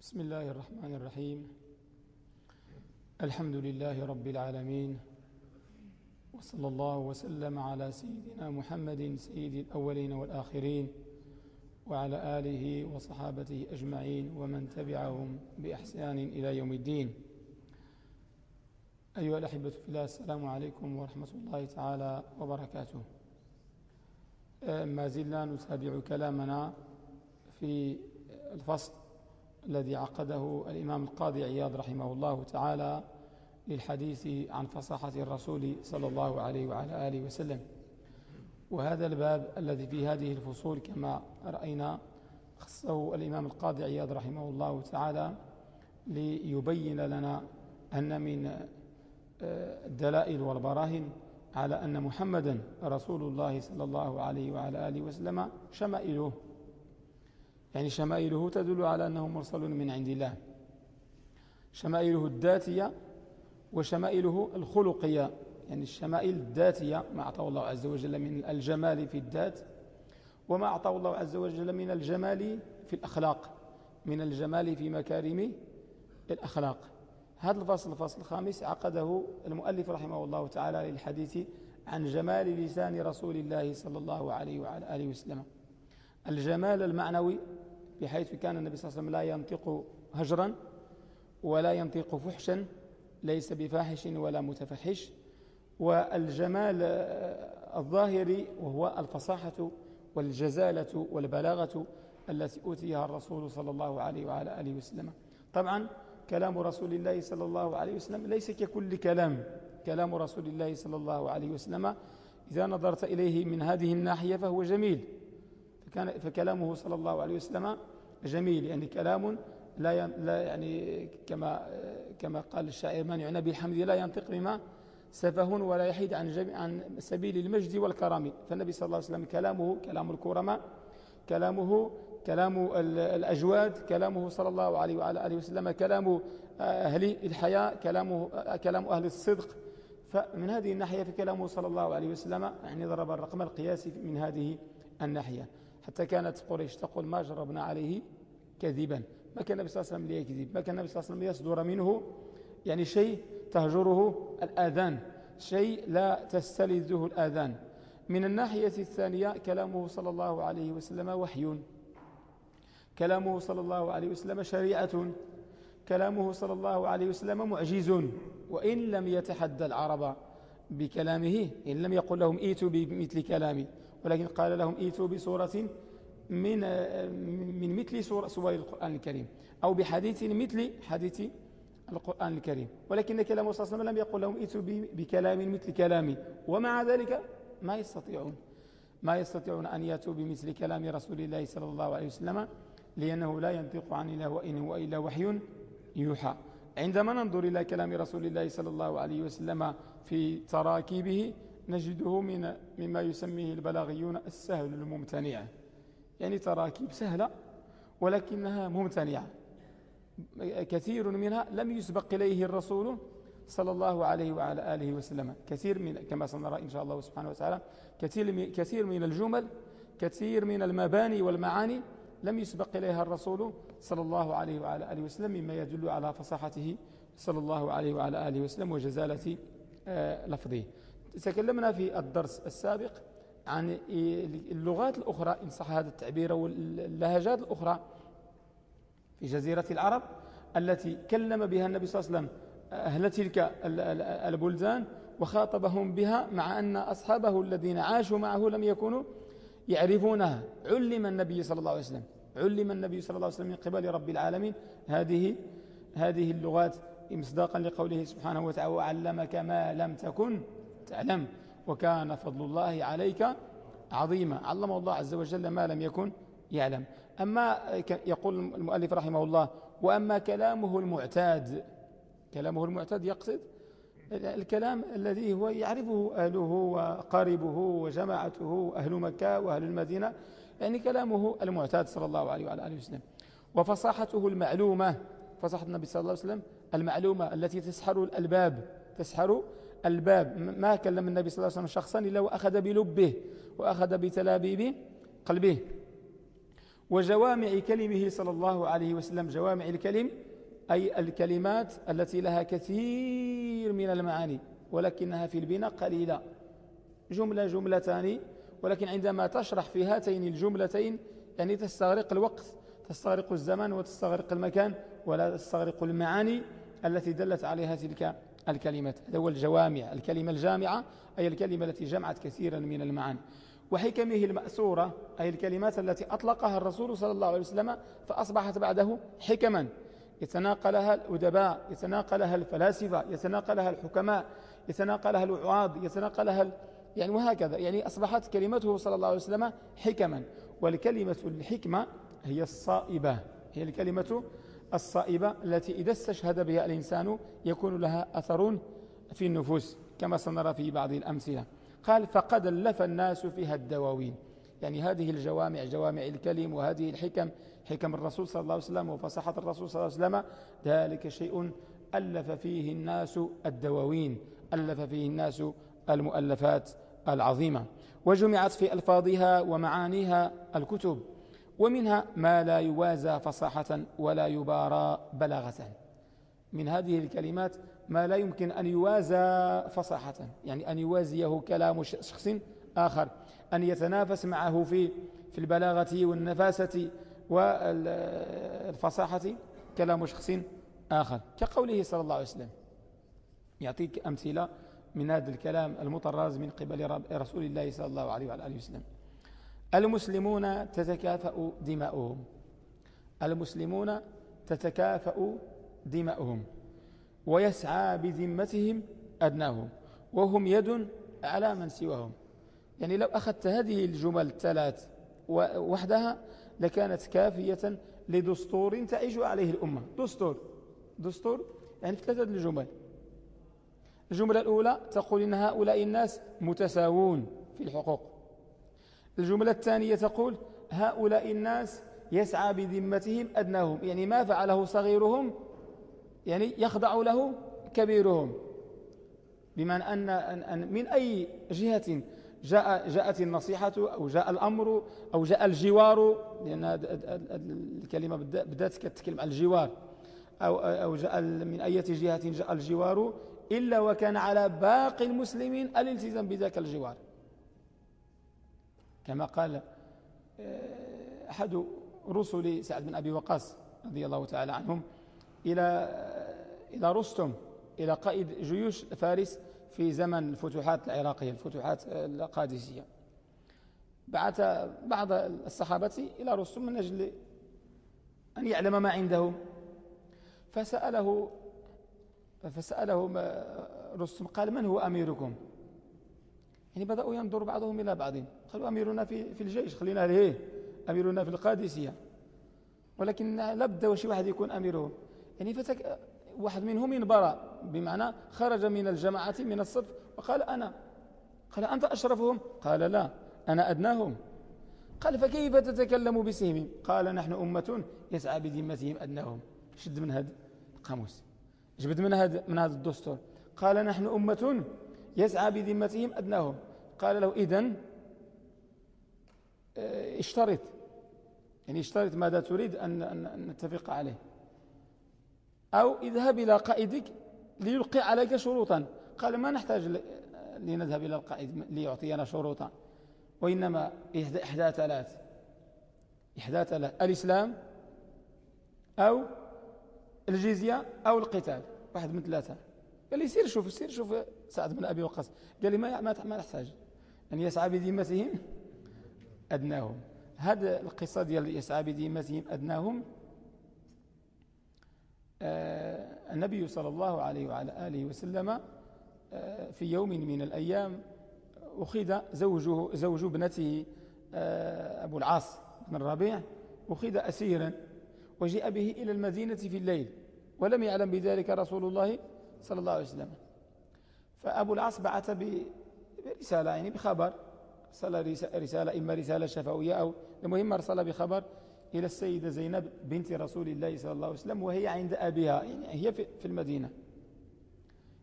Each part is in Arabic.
بسم الله الرحمن الرحيم. الحمد لله رب العالمين. وصلى الله وسلم على سيدنا محمد سيد الأولين والآخرين وعلى آله وصحابته أجمعين ومن تبعهم بإحسان إلى يوم الدين. أيها الأحبة في الله السلام عليكم ورحمة الله تعالى وبركاته. ما زلنا نتابع كلامنا في الفصل الذي عقده الإمام القاضي عياض رحمه الله تعالى للحديث عن فصاحة الرسول صلى الله عليه وعلى آله وسلم. وهذا الباب الذي في هذه الفصول كما رأينا خصه الإمام القاضي عياض رحمه الله تعالى ليبين لنا أن من آه، الدلائل والبراهن على أن محمدا رسول الله صلى الله عليه وعلى آله وسلم شمائله. يعني شمائله تدل على أنه مرسل من عند الله. شمائله الذاتية وشمائله الخلقية. يعني الشمائل الذاتية ما أعطاه الله عز وجل من الجمال في الذات وما أعطاه الله عز وجل من الجمال في الأخلاق من الجمال في مكارم الأخلاق. هذا الفصل الفصل الخامس عقده المؤلف رحمه الله تعالى للحديث عن جمال لسان رسول الله صلى الله عليه وعلى آله وسلم. الجمال المعنوي بحيث كان النبي صلى الله عليه وسلم لا ينطق هجرا ولا ينطق فحشا ليس بفاحش ولا متفحش. والجمال الظاهري وهو الفصاحة والجزالة والبلاغة التي أوتيها الرسول صلى الله عليه وعلى آله وسلم. طبعا كلام رسول الله صلى الله عليه وسلم ليس ككل كلام. كلام رسول الله صلى الله عليه وسلم إذا نظرت إليه من هذه الناحية فهو جميل. فكان فكلامه صلى الله عليه وسلم جميل يعني كلام لا لا يعني كما كما قال الشاعر من يعنى بالحمد لا ينطق بما سفه ولا يحيد عن عن سبيل المجد والكرم. فالنبي صلى الله عليه وسلم كلامه كلام الكرماء كلامه كلام الأجواد كلامه صلى الله عليه وعلى آله وسلم كلام أهل الحياة كلامه كلام أهل الصدق. فمن هذه الناحية فكلامه صلى الله عليه وسلم يعني ضرب الرقم القياسي من هذه الناحية. حتى كانت قريش تقول ما جربنا عليه كذبا. ما كان النبي صلى الله عليه وسلم ليكذب ما كان النبي صلى الله عليه وسلم يصدر منه يعني شيء تهجره الآذان شيء لا تستلذه الآذان. من الناحية الثانية كلامه صلى الله عليه وسلم وحي. كلامه صلى الله عليه وسلم شريعة. كلامه صلى الله عليه وسلم معجز. وإن لم يتحدى العرب بكلامه إن لم يقل لهم إيتوا بمثل كلامي. ولكن قال لهم إيتوا بصورة من من مثل سور القرآن الكريم أو بحديث مثل حديث القرآن الكريم. ولكن كلام صلى الله عليه وسلم لم يقل لهم ائتوا بكلام مثل كلامي. ومع ذلك ما يستطيعون ما يستطيعون أن يأتوا بمثل كلام رسول الله صلى الله عليه وسلم لأنه لا ينطق عن الله وإن هو إلا وحي يوحى. عندما ننظر إلى كلام رسول الله صلى الله عليه وسلم في تراكيبه نجده من مما يسميه البلاغيون السهل الممتنع يعني تراكيب سهلة ولكنها ممتنعة. كثير منها لم يسبق إليه الرسول صلى الله عليه وعلى آله وسلم. كثير من كما سنرى إن شاء الله سبحانه وتعالى كثير كثير من الجمل كثير من المباني والمعاني لم يسبق إليها الرسول صلى الله عليه وعلى آله وسلم مما يدل على فصاحته صلى الله عليه وعلى آله وسلم وجزالة آه، لفظه. تكلمنا في الدرس السابق عن اللغات الأخرى إن صح هذا التعبير واللهجات الأخرى في جزيرة العرب التي كلم بها النبي صلى الله عليه وسلم أهل تلك البلدان وخاطبهم بها مع أن أصحابه الذين عاشوا معه لم يكونوا يعرفونها. علم النبي صلى الله عليه وسلم علم النبي صلى الله عليه وسلم من قبل رب العالمين هذه هذه اللغات مصداقا لقوله سبحانه وتعالى وعلمك ما لم تكن تعلم وكان فضل الله عليك عظيما. علم الله عز وجل ما لم يكن يعلم. أما يقول المؤلف رحمه الله وأما كلامه المعتاد كلامه المعتاد يقصد الكلام الذي هو يعرفه أهله وقاربه وجماعته أهل مكة وأهل المدينة يعني كلامه المعتاد صلى الله عليه وعلى آله وسلم. وفصاحته المعلومة فصاحة النبي صلى الله عليه وسلم المعلومة التي تسحر الألباب تسحر الباب ما كلم النبي صلى الله عليه وسلم شخصا إلا وأخذ بلبه وأخذ بتلابيب قلبه. وجوامع كلمه صلى الله عليه وسلم جوامع الكلم أي الكلمات التي لها كثير من المعاني ولكنها في البناء قليلة. جملة جملتان ولكن عندما تشرح في هاتين الجملتين يعني تستغرق الوقت تستغرق الزمن وتستغرق المكان ولا تستغرق المعاني التي دلت عليها تلك. الكلمات هو الجوامع الكلمة الجامعة أي الكلمة التي جمعت كثيرا من المعاني. وحكمه المأسورة أي الكلمات التي أطلقها الرسول صلى الله عليه وسلم فأصبحت بعده حكما. يتناقلها الأدباء يتناقلها الفلاسفة يتناقلها الحكماء يتناقلها الوعاظ يتناقلها يعني وهكذا يعني أصبحت كلمته صلى الله عليه وسلم حكما. والكلمة الحكمة هي الصائبة هي الكلمة الصائبة التي إذا استشهد بها الإنسان يكون لها أثر في النفوس كما سنرى في بعض الأمثلة. قال فقد ألف الناس فيها الدواوين. يعني هذه الجوامع جوامع الكلم وهذه الحكم حكم الرسول صلى الله عليه وسلم وفصحة الرسول صلى الله عليه وسلم ذلك شيء ألف فيه الناس الدواوين ألف فيه الناس المؤلفات العظيمة. وجمعت في ألفاظها ومعانيها الكتب. ومنها ما لا يوازى فصاحة ولا يبارى بلاغة. من هذه الكلمات ما لا يمكن أن يوازى فصاحة يعني أن يوازيه كلام شخص آخر أن يتنافس معه في في البلاغة والنفاسة والفصاحة كلام شخص آخر. كقوله صلى الله عليه وسلم يعطيك أمثلة من هذا الكلام المطرز من قبل رسول الله صلى الله عليه وعلى آله وسلم. المسلمون تتكافأ دماؤهم. المسلمون تتكافأ دماؤهم. ويسعى بذمتهم أدناهم. وهم يد على من سواهم. يعني لو أخذت هذه الجمل الثلاث وحدها لكانت كافية لدستور تعيش عليه الأمة. دستور. دستور يعني في ثلاثة الجمل. الجملة الأولى تقول إن هؤلاء الناس متساوون في الحقوق. الجملة الثانية تقول هؤلاء الناس يسعى بذمتهم أدناهم يعني ما فعله صغيرهم يعني يخضع له كبيرهم. بمعنى أن, أن من أي جهة جاء جاءت النصيحة أو جاء الأمر أو جاء الجوار لأن الكلمة بدأت كتكلم عن الجوار. أو, أو جاء من أي جهة جاء الجوار إلا وكان على باقي المسلمين الالتزام بذاك الجوار. كما قال آه، أحد رسل سعد بن أبي وقاص رضي الله تعالى عنهم إلى إلى رستم إلى قائد جيوش فارس في زمن الفتوحات العراقية الفتوحات القادسية. بعث بعض الصحابة إلى رستم من أجل أن يعلم ما عندهم. فسأله فسأله رستم قال من هو أميركم؟ يعني بدأوا ينظر بعضهم إلى بعض. قالوا أميرنا في, في الجيش خلينا ليه؟ أميرنا في القادسية. ولكن لابد وشي واحد يكون أميرهم يعني فتك واحد منهم انبرى بمعنى خرج من الجماعة من الصف وقال أنا. قال أنت أشرفهم؟ قال لا أنا أدناهم. قال فكيف تتكلم بسهم قال نحن أمة يسعى بذمتهم أدناهم. شد من هذا القاموس جبت من هذا من هذا الدستور. قال نحن أمة يسعى بذمتهم أدناهم. قال له إذن آه، اشترط. يعني اشترط ماذا تريد أن نتفق عليه. أو اذهب إلى قائدك ليلقي عليك شروطا. قال ما نحتاج لنذهب إلى القائد ليعطينا شروطا. وإنما إحدى ثلاث إحدى ثلاث الإسلام أو الجزية أو القتال. واحد من ثلاثة. قال لي سير شوف سير شوف سعد بن أبي وقاص. قال لي ما ما نحتاج أن يسعى بذمتهم أدناهم. هذا القصة ديال يسعى بذمتهم أدناهم آه، النبي صلى الله عليه وعلى آله وسلم آه، في يوم من الأيام أخذ زوجه زوج ابنته آه، أبو العاص بن الربيع أخذ أسيرا وجاء به إلى المدينة في الليل ولم يعلم بذلك رسول الله صلى الله عليه وسلم. فأبو العاص بعث برسالة يعني بخبر أرسل رسالة إما رسالة شفوية أو المهم أرسل بخبر إلى السيدة زينب بنت رسول الله صلى الله عليه وسلم وهي عند أبيها يعني هي في المدينة.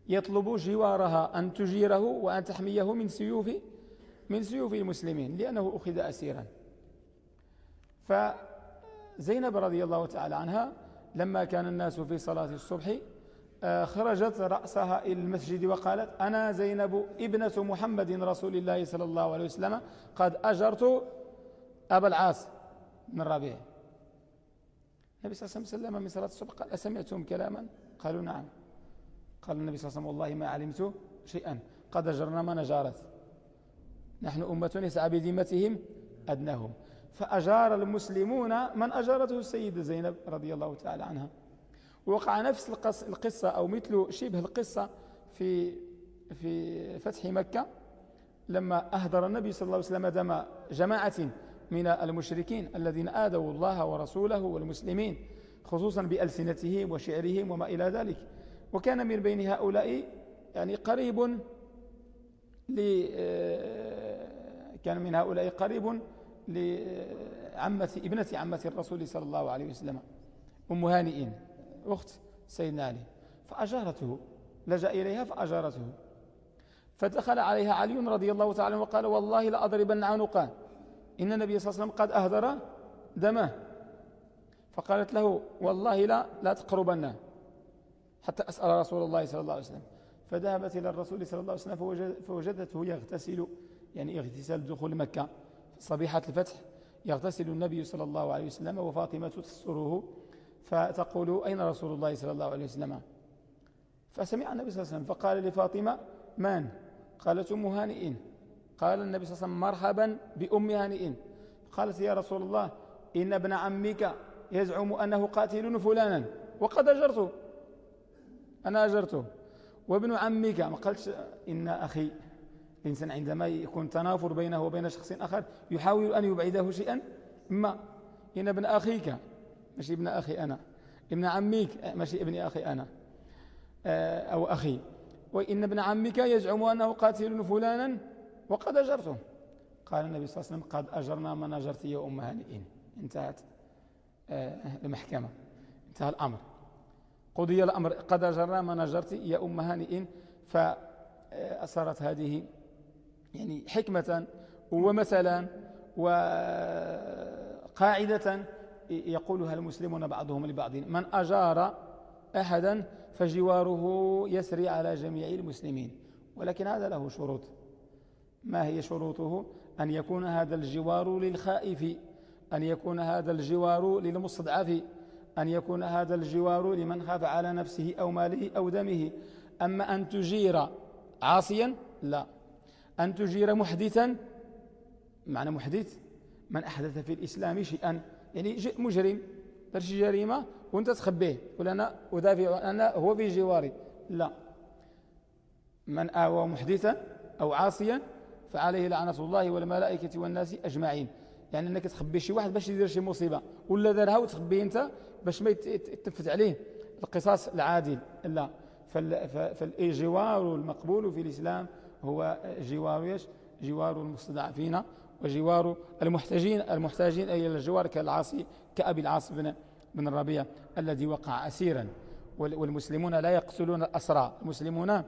يطلب جوارها أن تجيره وأن تحميه من سيوف من سيوف المسلمين لأنه أخذ أسيرا. فزينب رضي الله تعالى عنها لما كان الناس في صلاة الصبح خرجت رأسها إلى المسجد وقالت أنا زينب ابنة محمد رسول الله صلى الله عليه وسلم. قد أجرت أبا العاص من ربيع. النبي صلى الله عليه وسلم من صلاة الصبح قال أسمعتم كلاما؟ قالوا نعم. قال النبي صلى الله عليه وسلم والله ما علمت شيئا. قد أجرنا ما نجارت. نحن أمة يسعى بذمتهم أدناهم. فأجار المسلمون من أجارته السيدة زينب رضي الله تعالى عنها. وقع نفس القصة أو مثل شبه القصة في في فتح مكة لما أهدر النبي صلى الله عليه وسلم دم جماعة من المشركين الذين آذوا الله ورسوله والمسلمين خصوصا بألسنتهم وشعرهم وما إلى ذلك. وكان من بين هؤلاء يعني قريب ل آه، كان من هؤلاء قريب لعمة ابنة عمة الرسول صلى الله عليه وسلم أم هانئين. أخت سيدنا علي فأجارته لجأ إليها فأجارته. فدخل عليها علي رضي الله تعالى وقال والله لأضربن عنقه. إن النبي صلى الله عليه وسلم قد أهدر دمه. فقالت له والله لا لا تقربنا حتى أسأل رسول الله صلى الله عليه وسلم. فذهبت إلى الرسول صلى الله عليه وسلم فوجدته يغتسل يعني اغتسال دخول مكة. صبيحة الفتح يغتسل النبي صلى الله عليه وسلم وفاطمة تسره فتقول أين رسول الله صلى الله عليه وسلم؟ فسمع النبي صلى الله عليه وسلم فقال لفاطمة من؟ قالت أم هانئين. قال النبي صلى الله عليه وسلم مرحبا بأم هانئين. قالت يا رسول الله إن ابن عمك يزعم أنه قاتل فلانا وقد أجرته. أنا أجرته. وابن عمك ما قالش إن أخي الإنسان عندما يكون تنافر بينه وبين شخص آخر يحاول أن يبعده شيئا. ما إن ابن أخيك ماشي ابن أخي أنا. ابن عميك ماشي ابن أخي أنا. آه، أو أخي. وإن ابن عمك يزعم أنه قاتل فلانا وقد أجرته. قال النبي صلى الله عليه وسلم قد أجرنا من أجرت يا أم هانئين انتهت آه، المحكمة. انتهى الأمر. قضي الأمر قد أجرنا من أجرت يا أم هانئين فأصارت هذه يعني حكمة ومثلا وقاعدة يقولها المسلمون بعضهم لبعض. من أجار أحدا فجواره يسري على جميع المسلمين. ولكن هذا له شروط. ما هي شروطه؟ أن يكون هذا الجوار للخائف أن يكون هذا الجوار للمستضعف أن يكون هذا الجوار لمن خاف على نفسه أو ماله أو دمه. أما أن تجير عاصيا لا. أن تجير محدثا معنى محدث من أحدث في الإسلام شيئا. يعني مجرم. درش جريمة وانت تخبيه. تقول أنا أدافع أنا هو في جواري. لا. من آوى محدثا أو عاصيا فعليه لعنة الله والملائكة والناس أجمعين. يعني أنك تخبي شي واحد باش يدير شي مصيبة. ولا دارها وتخبيه أنت باش ما يتفت عليه. القصاص العادل. لا. فالجوار المقبول في الإسلام هو جوار جوار المستضعفين. وجوار المحتاجين المحتاجين أي الجوار كالعاصي كأبي العاص بن, بن الربيع الذي وقع أسيرا. والمسلمون لا يقتلون الأسرى. المسلمون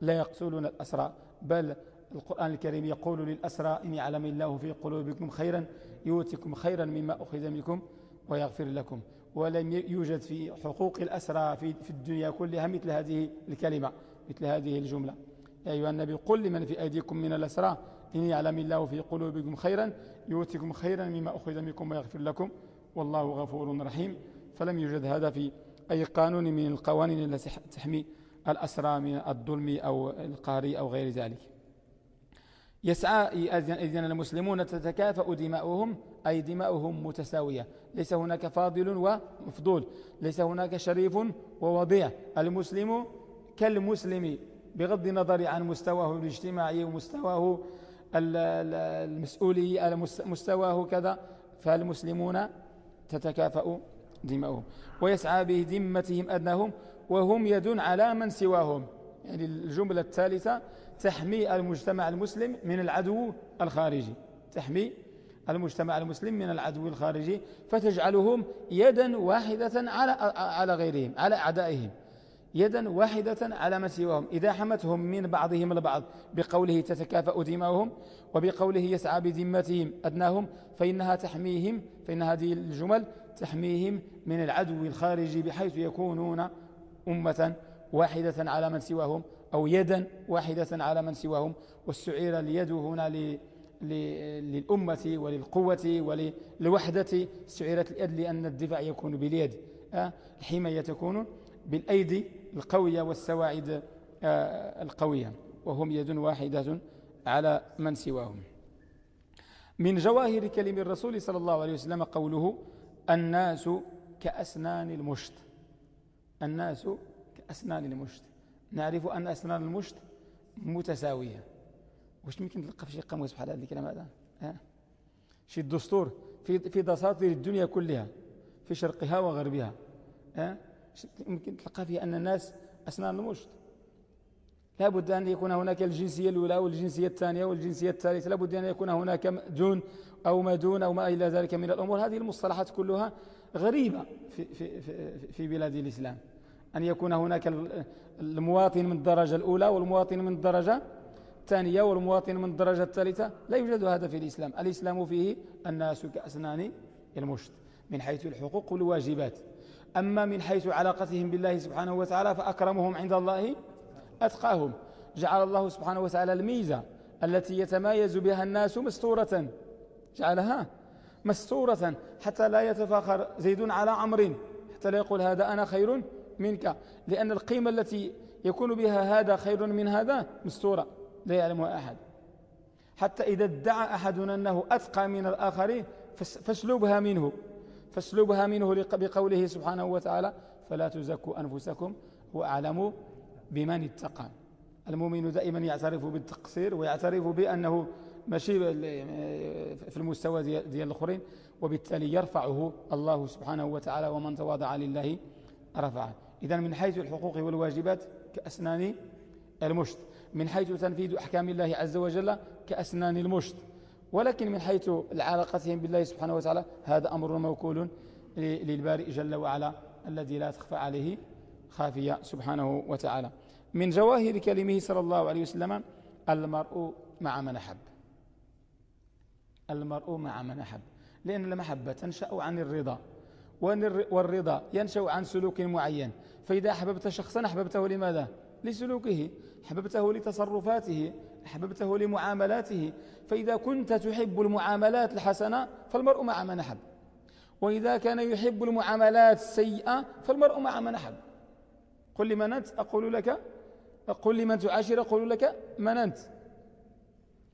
لا يقتلون الأسرى. بل القرآن الكريم يقول للأسرى إن يعلم الله في قلوبكم خيرا يؤتكم خيرا مما أخذ منكم ويغفر لكم. ولم يوجد في حقوق الأسرى في, في الدنيا كلها مثل هذه الكلمة مثل هذه الجملة. يا أيها النبي قل لمن في أيديكم من الأسرى إن يعلم الله في قلوبكم خيرا يؤتكم خيرا مما أخذ منكم ويغفر لكم والله غفور رحيم. فلم يوجد هذا في أي قانون من القوانين التي تحمي الأسرى من الظلم أو القهر أو غير ذلك. يسعى إذن المسلمون تتكافأ دماؤهم أي دماؤهم متساوية. ليس هناك فاضل ومفضول. ليس هناك شريف ووضيع. المسلم كالمسلم بغض النظر عن مستواه الاجتماعي ومستواه المسؤولي مستواه كذا فالمسلمون تتكافأ دماؤهم. ويسعى به ذمتهم أدناهم وهم يد على من سواهم. يعني الجملة الثالثة تحمي المجتمع المسلم من العدو الخارجي. تحمي المجتمع المسلم من العدو الخارجي فتجعلهم يدا واحدة على على غيرهم على أعدائهم. يدا واحدة على من سواهم. إذا حمتهم من بعضهم البعض بقوله تتكافأ دماؤهم وبقوله يسعى بذمتهم أدناهم فإنها تحميهم فإن هذه الجمل تحميهم من العدو الخارجي بحيث يكونون أمة واحدة على من سواهم أو يدا واحدة على من سواهم. والسعير اليد هنا للأمة وللقوة وللوحدة. سعيرت اليد لأن الدفاع يكون باليد الحماية تكون بالأيدي. القوية والسواعد آه، القوية وهم يد واحدة على من سواهم. من جواهر كلم الرسول صلى الله عليه وسلم قوله الناس كأسنان المشت الناس كأسنان المشت نعرف أن أسنان المشت متساوية. واش ممكن تلقى في شي قاموس بحال هذا الكلام هذا؟ ها؟ شي الدستور في في دساتير الدنيا كلها في شرقها وغربها. ها؟ ممكن تلقى فيها أن الناس أسنان المشت لا بد أن يكون هناك الجنسية الأولى والجنسية الثانية والجنسية الثالثة. لا بد أن يكون هناك دون أو ما دون أو ما إلى ذلك من الأمور. هذه المصطلحات كلها غريبة في, في, في, في بلاد الإسلام. أن يكون هناك المواطن من الدرجة الأولى والمواطن من الدرجة الثانية والمواطن من الدرجة الثالثة. لا يوجد هذا في الإسلام. الإسلام فيه الناس كأسنان المشت من حيث الحقوق والواجبات. أما من حيث علاقتهم بالله سبحانه وتعالى فأكرمهم عند الله أتقاهم. جعل الله سبحانه وتعالى الميزة التي يتمايز بها الناس مستورة. جعلها مستورة حتى لا يتفاخر زيد على عمر حتى لا يقول هذا أنا خير منك. لأن القيمة التي يكون بها هذا خير من هذا مستورة لا يعلمها أحد. حتى إذا ادعى أحدنا أنه أتقى من الآخرين فاسلبها منه. فاسلبها منه بقوله سبحانه وتعالى فلا تزكوا أنفسكم هو أعلم بمن اتقى. المؤمن دائما يعترف بالتقصير ويعترف بأنه ماشي في المستوى ديال الآخرين وبالتالي يرفعه الله سبحانه وتعالى ومن تواضع لله رفعه. إذا من حيث الحقوق والواجبات كأسنان المشت. من حيث تنفيذ أحكام الله عز وجل كأسنان المشت. ولكن من حيث علاقتهم بالله سبحانه وتعالى هذا أمر موكول للبارئ جل وعلا الذي لا تخفى عليه خافية سبحانه وتعالى. من جواهر كلمه صلى الله عليه وسلم المرء مع من أحب. المرء مع من أحب. لأن المحبة تنشأ عن الرضا والرضا ينشأ عن سلوك معين. فإذا أحببت شخصا أحببته لماذا؟ لسلوكه. أحببته لتصرفاته. أحببته لمعاملاته. فإذا كنت تحب المعاملات الحسنة فالمرء مع من أحب. وإذا كان يحب المعاملات السيئة فالمرء مع من أحب. قل لمن أنت؟ أقول لك. قل لمن تعاشر؟ أقول لك من أنت.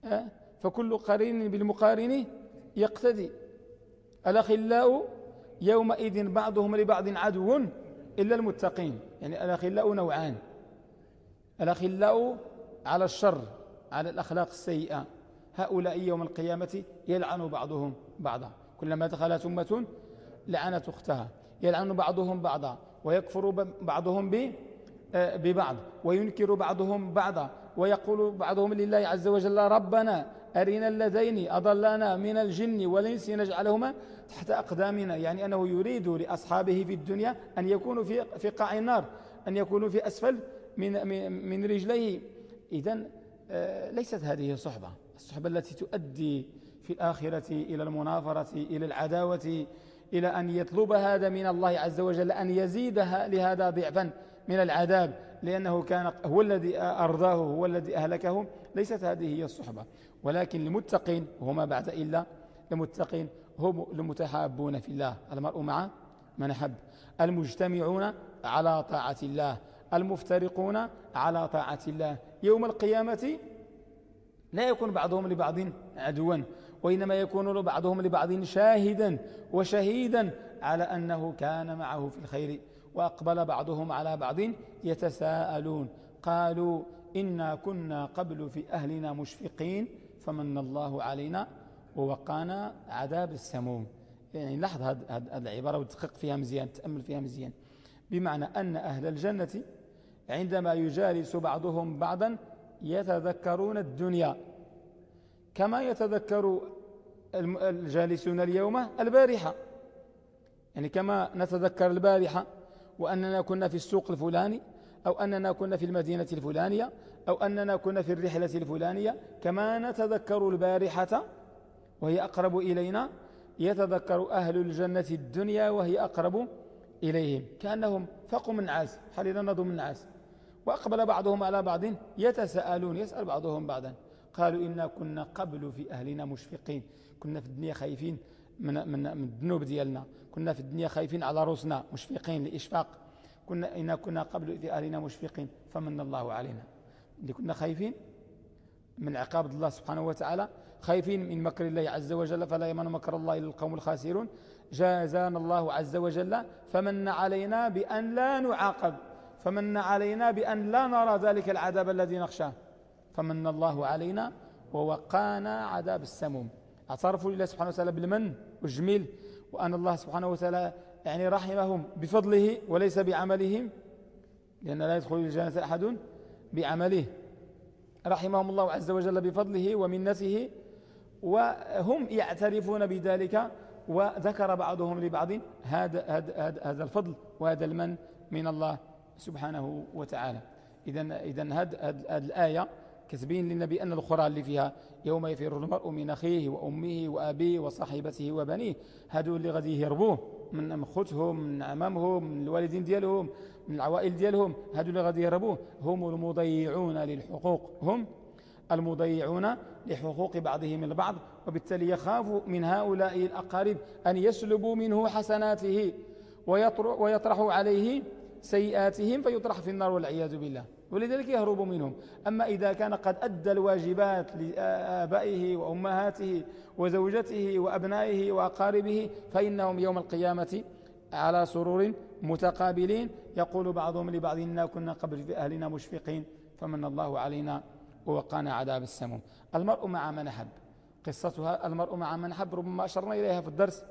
أه؟ فكل قرين بالمقارن يقتدي. الأخلاء يومئذ بعضهم لبعض عدو إلا المتقين. يعني الأخلاء نوعان. الأخلاء على الشر. على الأخلاق السيئة. هؤلاء يوم القيامة يلعن بعضهم بعضا. كلما دخلت أمة لعنت أختها. يلعن بعضهم بعضا ويكفر بعضهم آه، ببعض. وينكر بعضهم بعضا. ويقول بعضهم لله عز وجل ربنا أرنا اللذين أضلنا من الجن والإنس نجعلهما تحت أقدامنا. يعني أنه يريد لأصحابه في الدنيا أن يكونوا في في قاع النار أن يكونوا في أسفل من من رجليه. آه، ليست هذه صحبة الصحبة التي تؤدي في الآخرة إلى المنافرة إلى العداوة إلى أن يطلب هذا من الله عز وجل أن يزيدها لهذا ضعفا من العذاب لأنه كان هو الذي أرضاه هو الذي أهلكه. ليست هذه هي الصحبة. ولكن المتقين وهما بعد إلا المتقين هم المتحابون في الله. المرء مع من حب المجتمعون على طاعة الله. المفترقون على طاعة الله. يوم القيامة لا يكون بعضهم لبعض عدوا وإنما يكون بعضهم لبعض شاهدا وشهيدا على أنه كان معه في الخير وأقبل بعضهم على بعض يتساءلون. قالوا إنا كنا قبل في أهلنا مشفقين فمن الله علينا ووقانا عذاب السموم. يعني لاحظ هذه العبارة وتدقق فيها مزيان تأمل فيها مزيان. بمعنى أن أهل الجنة عندما يجالس بعضهم بعضا يتذكرون الدنيا. كما يتذكر الجالسون اليوم البارحة. يعني كما نتذكر البارحة وأننا كنا في السوق الفلاني أو أننا كنا في المدينة الفلانية أو أننا كنا في الرحلة الفلانية. كما نتذكر البارحة وهي أقرب إلينا يتذكر أهل الجنة الدنيا وهي أقرب إليهم. كأنهم فقوا من عاس حليلا من عاس وأقبل بعضهم على بعض يتساءلون يسأل بعضهم بعضا. قالوا إنا كنا قبل في أهلنا مشفقين. كنا في الدنيا خايفين من, من, من الذنوب ديالنا. كنا في الدنيا خايفين على رؤوسنا مشفقين لإشفاق. كنا إنا كنا قبل في أهلنا مشفقين. فمن الله علينا. اللي كنا خايفين من عقاب الله سبحانه وتعالى خايفين من مكر الله عز وجل فلا يمن مكر الله إلى القوم الخاسرون. جازانا الله عز وجل فمن علينا بأن لا نعاقب فمن علينا بأن لا نرى ذلك العذاب الذي نخشاه. فمن الله علينا ووقانا عذاب السموم. اعترفوا لله سبحانه وتعالى بالمن والجميل وأن الله سبحانه وتعالى يعني رحمهم بفضله وليس بعملهم لأن لا يدخل الجنة أحد بعمله. رحمهم الله عز وجل بفضله ومنته وهم يعترفون بذلك وذكر بعضهم لبعض هذا, هذا, هذا الفضل وهذا المن من الله سبحانه وتعالى. إذا إذا هذه الآية كتبين لنا بأن القرى اللي فيها يوم يفر المرء من أخيه وأمه وأبيه وصاحبته وبنيه. هادو اللي غادي يهربوه من خوتهم من عمامهم من الوالدين ديالهم من العوائل ديالهم هادو اللي غادي يهربوه. هم المضيعون للحقوق. هم المضيعون لحقوق بعضهم البعض وبالتالي يخاف من هؤلاء الأقارب أن يسلبوا منه حسناته ويطرحوا عليه سيئاتهم فيطرح في النار والعياذ بالله. ولذلك يهرب منهم. أما إذا كان قد أدى الواجبات لآبائه وأمهاته وزوجته وأبنائه وأقاربه فإنهم يوم القيامة على سرور متقابلين. يقول بعضهم لبعض إنا كنا قبل في أهلنا مشفقين فمن الله علينا ووقانا عذاب السموم. المرء مع من أحب. قصتها المرء مع من أحب ربما أشرنا إليها في الدرس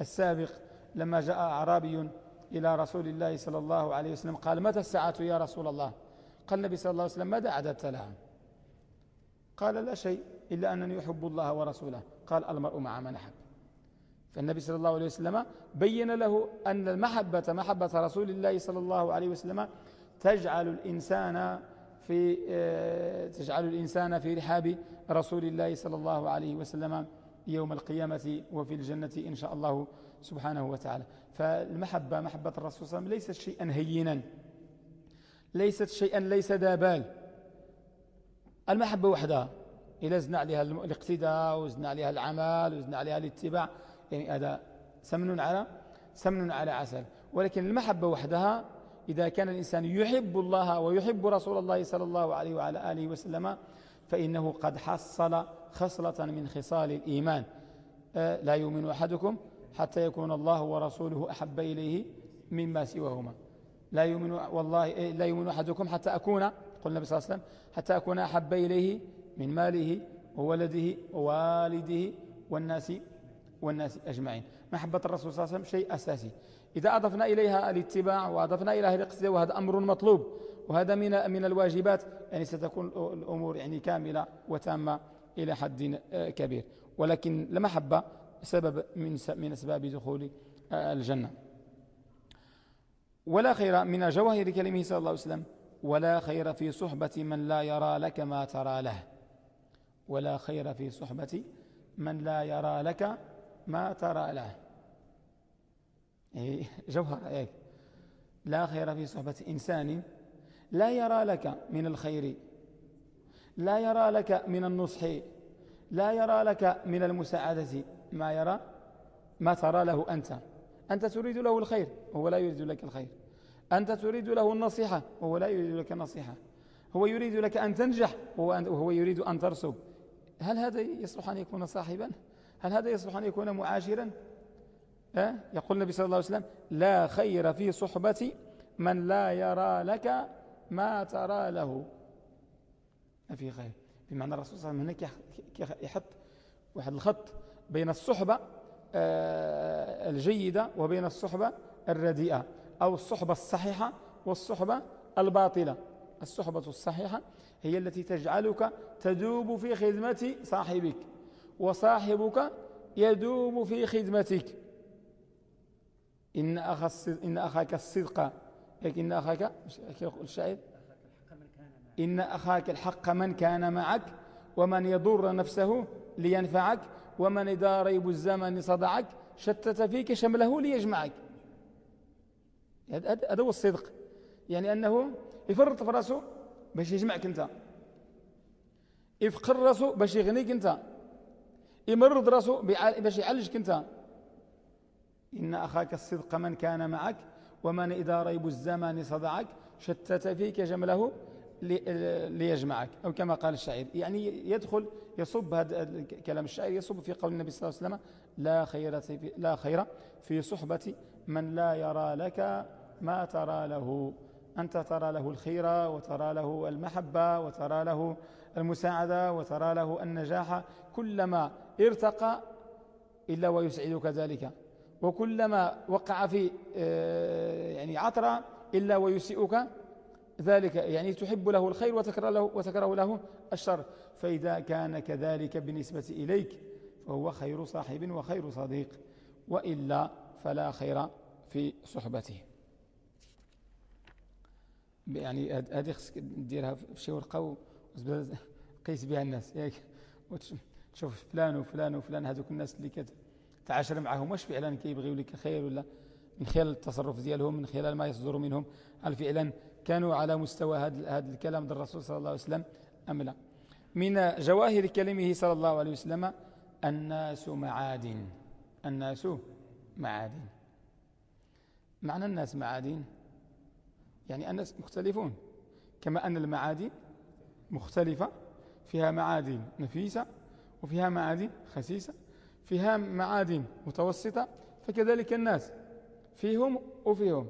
السابق لما جاء أعرابي إلى رسول الله صلى الله عليه وسلم قال متى الساعة يا رسول الله؟ قال النبي صلى الله عليه وسلم ماذا أعددت لها؟ قال لا شيء إلا أنني أحب الله ورسوله. قال المرء مع من أحب. فالنبي صلى الله عليه وسلم بين له أن المحبة محبة رسول الله صلى الله عليه وسلم تجعل الإنسان في آه، تجعل الإنسان في رحاب رسول الله صلى الله عليه وسلم يوم القيامة وفي الجنة إن شاء الله سبحانه وتعالى. فالمحبة محبة الرسول صلى الله عليه وسلم ليست شيئا هينا ليست شيئا ليس ذا بال. المحبة وحدها إذا زدنا عليها الاقتداء وزدنا عليها العمل وزدنا عليها الاتباع يعني هذا سمن على سمن على عسل. ولكن المحبة وحدها إذا كان الإنسان يحب الله ويحب رسول الله صلى الله عليه وعلى آله وسلم فإنه قد حصل خصلة من خصال الإيمان. آه، لا يؤمن أحدكم حتى يكون الله ورسوله أحب إليه مما سواهما. لا يؤمن والله إيه، لا يؤمن أحدكم حتى أكون قل النبي صلى الله عليه وسلم حتى أكون أحب إليه من ماله وولده ووالده والناس والناس أجمعين. محبة الرسول صلى الله عليه وسلم شيء أساسي. إذا أضفنا إليها الاتباع وأضفنا إليها الاقتداء وهذا أمر مطلوب. وهذا من من الواجبات. يعني ستكون الأمور يعني كاملة وتامة إلى حد كبير. ولكن المحبة سبب من من أسباب دخول الجنة. ولا خير من جواهر كلمه صلى الله عليه وسلم. ولا خير في صحبة من لا يرى لك ما ترى له. ولا خير في صحبة من لا يرى لك ما ترى له. إيه، جوهر إيه. لا خير في صحبة إنسان لا يرى لك من الخير لا يرى لك من النصح لا يرى لك من المساعدة. ما يرى ما ترى له أنت. أنت تريد له الخير وهو لا يريد لك الخير. أنت تريد له النصيحة وهو لا يريد لك النصيحة. هو يريد لك أن تنجح وهو يريد أن ترسب. هل هذا يصلح أن يكون صاحبا؟ هل هذا يصلح أن يكون معاشرا أه؟ يقول النبي صلى الله عليه وسلم لا خير في صحبة من لا يرى لك ما ترى له. ما في خير. بمعنى الرسول صلى الله عليه وسلم هناك يحط واحد الخط بين الصحبة آه، الجيدة وبين الصحبة الرديئة أو الصحبة الصحيحة والصحبة الباطلة. الصحبة الصحيحة هي التي تجعلك تدوب في خدمة صاحبك. وصاحبك يدوب في خدمتك. إن, أخ إن أخاك الصدق. إن أخاك الشاعر. إن أخاك الحق من كان معك ومن يضر نفسه لينفعك ومن إذا ريب الزمن صدعك شتت فيك شمله ليجمعك. هذا هو الصدق. يعني أنه يفرط في راسه باش يجمعك أنت. يفقر راسه باش يغنيك أنت. يمرض راسه باش يعالجك انت. إن أخاك الصدق من كان معك ومن إذا ريب الزمان صدعك شتت فيك جمله ليجمعك. أو كما قال الشاعر. يعني يدخل يصب هذا كلام الشاعر يصب في قول النبي صلى الله عليه وسلم لا خير في, لا خير في صحبة من لا يرى لك ما ترى له. أنت ترى له الخير وترى له المحبة وترى له المساعدة وترى له النجاح. كلما ارتقى إلا ويسعدك ذلك وكلما وقع في آه، يعني عطرة إلا ويسيئك ذلك. يعني تحب له الخير وتكره له, وتكره له الشر. فإذا كان كذلك بالنسبة إليك فهو خير صاحب وخير صديق وإلا فلا خير في صحبته. يعني هذه خصك ديرها في شي ورقة وقيس بها الناس. ياك وتشوف فلان وفلان وفلان هذوك الناس اللي كتعاشر معهم واش فعلا كيبغيو لك خير ولا؟ من خلال التصرف ديالهم من خلال ما يصدر منهم. هل فعلا كانوا على مستوى هذا الكلام ديال الرسول صلى الله عليه وسلم أم لا؟ من جواهر كلمه صلى الله عليه وسلم الناس معادن. الناس معادن. معنى الناس معادن؟ يعني الناس مختلفون. كما أن المعادن مختلفة فيها معادن نفيسة وفيها معادن خسيسة فيها معادن متوسطة فكذلك الناس فيهم وفيهم.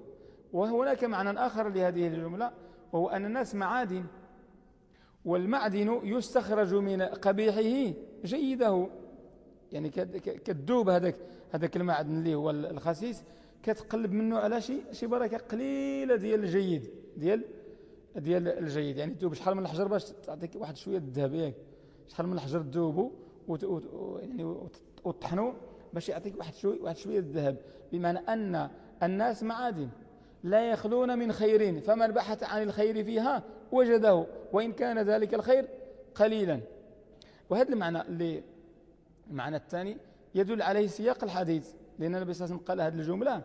وهناك معنى آخر لهذه الجملة وهو أن الناس معادن والمعدن يستخرج من قبيحه جيده. يعني كتذوب هذاك هذاك المعدن اللي هو الخسيس كتقلب منه على شي شي بركة قليلة ديال الجيد ديال ديال الجيد. يعني تذوب شحال من الحجر باش تعطيك واحد شوية الذهب ياك شحال من الحجر تذوبوا يعني وتطحنوا باش يعطيك واحد شوية واحد شوية الذهب. بمعنى أن الناس معادن لا يخلون من خير فمن بحث عن الخير فيها وجده وإن كان ذلك الخير قليلا. وهذا المعنى اللي المعنى الثاني يدل عليه سياق الحديث لأن النبي صلى الله عليه وسلم قال هذه الجملة.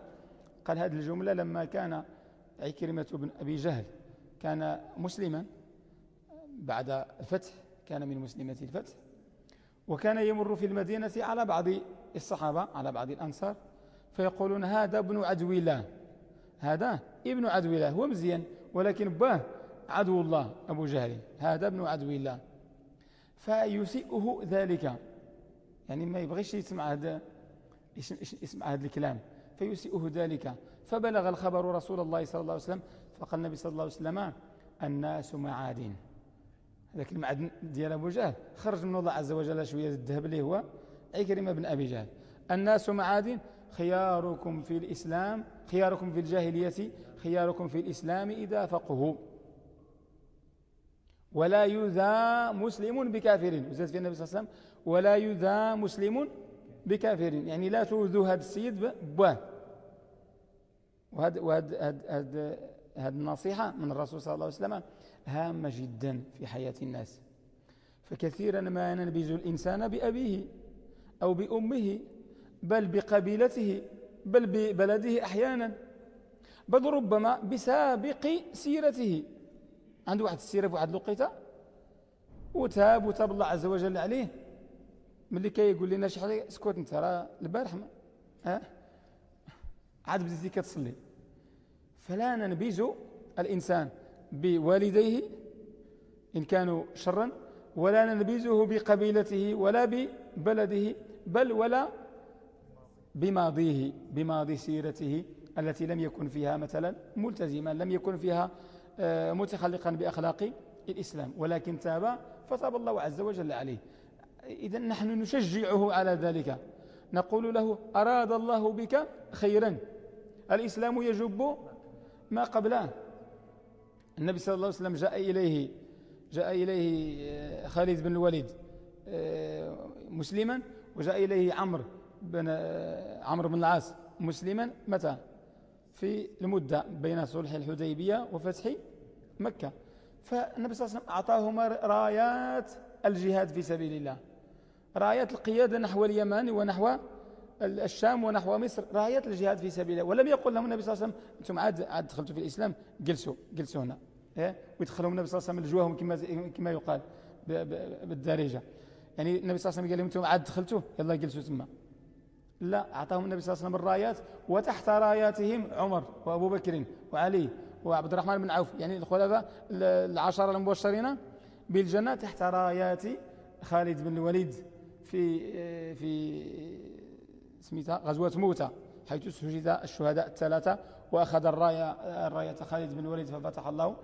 قال هذه الجملة لما كان عكرمة بن أبي جهل كان مسلما بعد الفتح كان من مسلمة الفتح وكان يمر في المدينة على بعض الصحابة على بعض الأنصار فيقولون هذا ابن عدو الله. هذا ابن عدو الله هو مزيان ولكن باه عدو الله أبو جهل. هذا ابن عدو الله. فيسيئه ذلك. يعني ما يبغيش يسمع هذا يسمع هذا الكلام. فيسيئه ذلك. فبلغ الخبر رسول الله صلى الله عليه وسلم فقال النبي صلى الله عليه وسلم الناس معادن. هذاك المعدن ديال أبو جهل. خرج من الله عز وجل شوية الذهب اللي هو عكرمة بن أبي جهل. الناس معادن خياركم في الإسلام خياركم في الجاهلية خياركم في الإسلام إذا فقهوا. ولا يذى مسلم بكافر. وزاد في النبي صلى الله عليه وسلم ولا يذى مسلم بكافر. يعني لا تؤذوا هذا السيد بواه. وهذا وهذا هذا هذه النصيحة من الرسول صلى الله عليه وسلم هامة جدا في حياة الناس. فكثيرا ما ننبذ الإنسان بأبيه أو بأمه بل بقبيلته بل ببلده أحيانا. بل ربما بسابق سيرته. عنده واحد السيرة في واحد الوقيتة. وتاب وتاب الله عز وجل عليه. ملي كيقول لنا شي حاجة اسكت أنت راه البارح ها؟ عاد بديتي كتصلي. فلا ننبذ الإنسان. بوالديه إن كانوا شرا ولا ننبذه بقبيلته ولا ببلده بل ولا بماضيه بماضي سيرته التي لم يكن فيها مثلا ملتزما لم يكن فيها آه، متخلقا بأخلاق الإسلام. ولكن تاب فتاب الله عز وجل عليه. إذا نحن نشجعه على ذلك. نقول له أراد الله بك خيرا. الإسلام يجب ما قبله. النبي صلى الله عليه وسلم جاء إليه جاء إليه آه، خالد بن الوليد آه، مسلما وجاء إليه عمرو بن عمرو بن العاص مسلما متى؟ في المدة بين صلح الحديبية وفتح مكة. فالنبي صلى الله عليه وسلم أعطاهما رايات الجهاد في سبيل الله. رايات القيادة نحو اليمن ونحو الشام ونحو مصر رايات الجهاد في سبيل الله. ولم يقل لهم النبي صلى الله عليه وسلم أنتم عاد عاد دخلتوا في الإسلام جلسوا جلسوا هنا. إيه؟ ويدخلهم النبي صلى الله عليه وسلم لجواهم كما كما يقال بالدارجة. يعني النبي صلى الله عليه وسلم قال لهم أنتم عاد دخلتوا يلا جلسوا ثم. لا أعطاهم النبي صلى الله عليه وسلم الرايات وتحت راياتهم عمر وأبو بكر وعلي وعبد الرحمن بن عوف. يعني الخلفاء العشرة المبشرين بالجنة تحت رايات خالد بن الوليد في في سميتها غزوة موتى حيث سجد الشهداء الثلاثة وأخذ الراية الراية خالد بن الوليد ففتح الله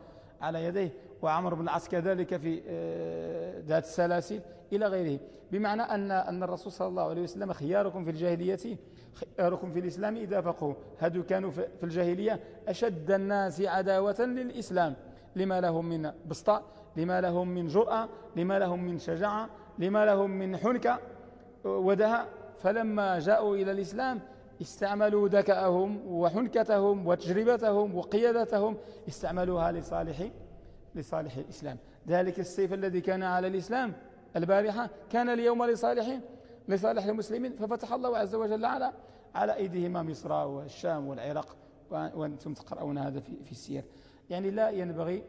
على يديه وعمر بن العاص كذلك في آه، ذات السلاسل إلى غيره. بمعنى أن أن الرسول صلى الله عليه وسلم خياركم في الجاهلية خياركم في الإسلام إذا فقهوا. هذو كانوا في الجاهلية أشد الناس عداوة للإسلام. لما لهم من بسطة لما لهم من جرأة لما لهم من شجاعة لما لهم من حنكة ودهاء. فلما جاءوا إلى الإسلام استعملوا ذكاءهم وحنكتهم وتجربتهم وقيادتهم استعملوها لصالح لصالح الإسلام. ذلك السيف الذي كان على الإسلام البارحة كان اليوم لصالح لصالح المسلمين. ففتح الله عز وجل على على أيديهما مصر والشام والعراق وأنتم تقرؤون هذا في, في السير. يعني لا ينبغي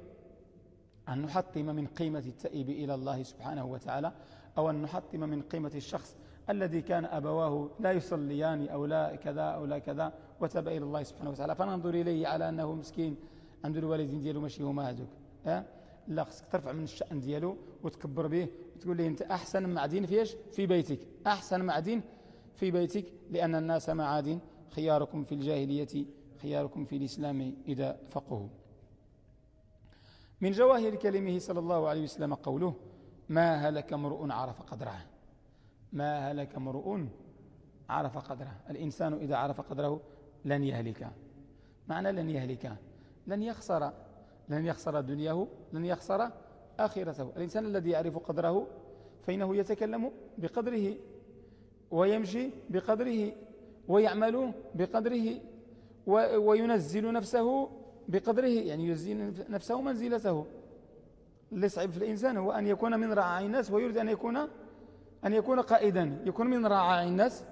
أن نحطم من قيمة التائب إلى الله سبحانه وتعالى أو أن نحطم من قيمة الشخص الذي كان أبواه لا يصليان أو لا كذا أو لا كذا وتاب إلى الله سبحانه وتعالى. فننظر إليه على أنه مسكين. عند الوالدين ديالو ماشي هما هذوك لا خصك ترفع من الشأن ديالو وتكبر به وتقول له أنت أحسن معدين في إيش؟ في بيتك. أحسن معدين في بيتك لأن الناس معادن. خياركم في الجاهلية خياركم في الإسلام إذا فقهوا. من جواهر كلمه صلى الله عليه وسلم قوله ما هلك امرؤ عرف قدره. ما هلك امرؤ عرف قدره. الإنسان إذا عرف قدره لن يهلك. معنى لن يهلك. لن يخسر. لن يخسر دنياه. لن يخسر آخرته. الإنسان الذي يعرف قدره فإنه يتكلم بقدره ويمشي بقدره ويعمل بقدره وينزل نفسه بقدره. يعني ينزل نفسه منزلته. اللي صعب في الإنسان هو أن يكون من رعاع الناس ويريد أن يكون أن يكون قائدا يكون من رعاع الناس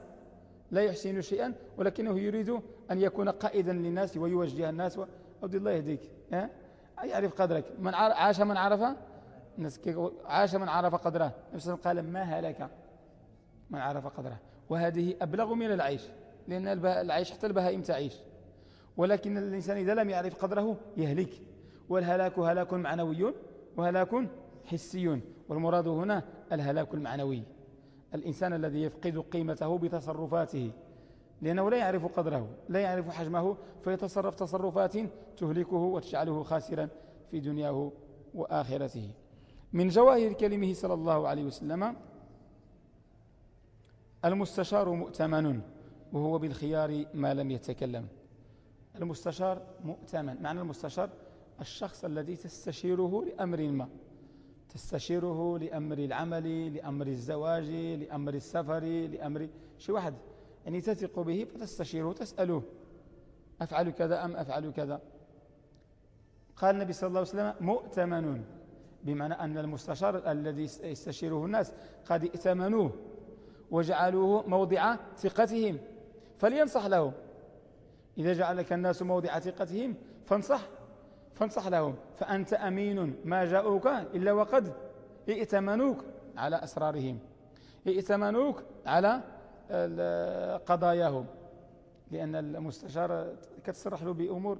لا يحسن شيئا ولكنه يريد أن يكون قائدا للناس ويوجه الناس عبد الله يهديك. ها؟ يعرف قدرك؟ من عاش من عرف؟ عاش من عرف قدره. نفسه قال ما هلك من عرف قدره. وهذه أبلغ من العيش لأن العيش حتى البهائم تعيش. ولكن الإنسان إذا لم يعرف قدره يهلك. والهلاك هلاك معنوي وهلاك حسي. والمراد هنا الهلاك المعنوي. الإنسان الذي يفقد قيمته بتصرفاته لأنه لا يعرف قدره لا يعرف حجمه فيتصرف تصرفات تهلكه وتجعله خاسرا في دنياه وآخرته. من جواهر كلمه صلى الله عليه وسلم المستشار مؤتمن وهو بالخيار ما لم يتكلم. المستشار مؤتمن معنى المستشار الشخص الذي تستشيره لأمر ما. تستشيره لأمر العمل لأمر الزواج لأمر السفر لأمر شي واحد. يعني تثق به فتستشيره تسأله أفعل كذا أم أفعل كذا. قال النبي صلى الله عليه وسلم مؤتمن بمعنى أن المستشار الذي يستشيره الناس قد ائتمنوه وجعلوه موضع ثقتهم فلينصح لهم إذا جعلك الناس موضع ثقتهم فانصح. فانصح لهم فأنت أمين ما جاءوك إلا وقد ائتمنوك على أسرارهم ائتمنوك على قضاياهم. لأن المستشار كتصرح له بأمور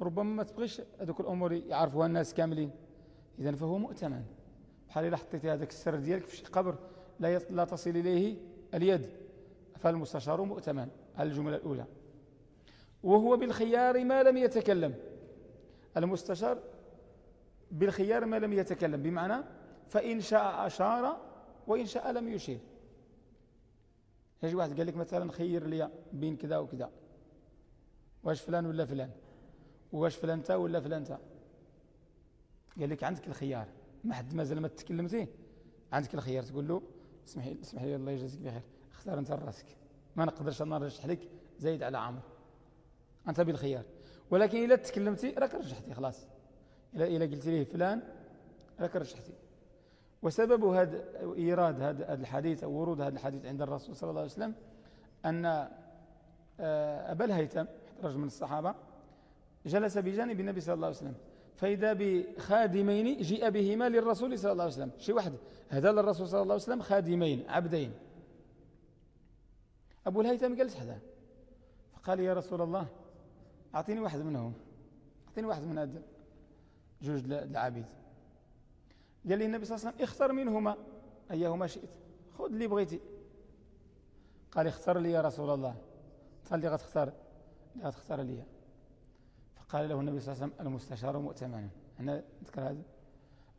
ربما ما تبغيش هذوك الأمور يعرفوها الناس كاملين. إذا فهو مؤتمن. بحال إلا حطيتي هذاك السر ديالك في شي قبر لا لا تصل إليه اليد. فالمستشار مؤتمن الجملة الأولى. وهو بالخيار ما لم يتكلم. المستشار بالخيار ما لم يتكلم بمعنى فإن شاء أشار وإن شاء لم يشير. يجي واحد قال لك مثلا خير لي بين كذا وكذا. واش فلان ولا فلان؟ واش فلان تا ولا فلان تا؟ قال لك عندك الخيار. ما حد مازال ما تكلمتي عندك الخيار. تقول له اسمح لي اسمح لي الله يجازيك بخير. اختار أنت راسك. ما نقدرش أنا نرشح لك زايد على عمر أنت بالخيار. ولكن إلا تكلمتي راك رجحتي خلاص. إلا إلا قلت ليه فلان راك رجحتي. وسبب هذا إيراد هذا الحديث أو ورود هذا الحديث عند الرسول صلى الله عليه وسلم أن آه، أبا الهيثم رجل من الصحابة جلس بجانب النبي صلى الله عليه وسلم. فإذا بخادمين جيء بهما للرسول صلى الله عليه وسلم. شيء واحد هذا للرسول صلى الله عليه وسلم خادمين عبدين. أبو الهيثم جلس حدا فقال يا رسول الله أعطيني واحد منهم. أعطيني واحد من هذا جوج العبيد. قال لي النبي صلى الله عليه وسلم اختر منهما. أيهما شئت؟ خذ اللي بغيتي. قال اختر لي يا رسول الله. قال لي غتختار. غتختار لي فقال له النبي صلى الله عليه وسلم المستشار مؤتمن. أنا نذكر هذا.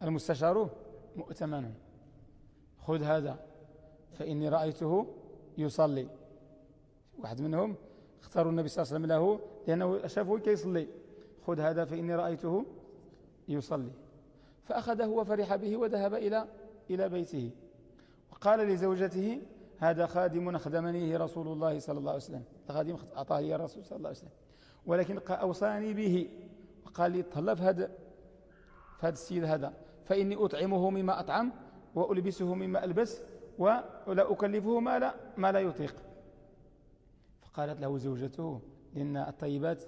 المستشار مؤتمن. خذ هذا فإني رأيته يصلي. واحد منهم اختاروا النبي صلى الله عليه وسلم له لأنه شافه كيصلي خذ هذا فإني رأيته يصلي. فأخذه وفرح به وذهب إلى إلى بيته. وقال لزوجته هذا خادم أخدمنيه رسول الله صلى الله عليه وسلم. خادم أعطاه لي الرسول صلى الله عليه وسلم. ولكن أوصاني به. وقال لي طلب هذا في هذا السيد هذا فإني أطعمه مما أطعم وألبسه مما ألبس ولا أكلفه ما لا, ما لا يطيق. فقالت له زوجته لأن الطيبات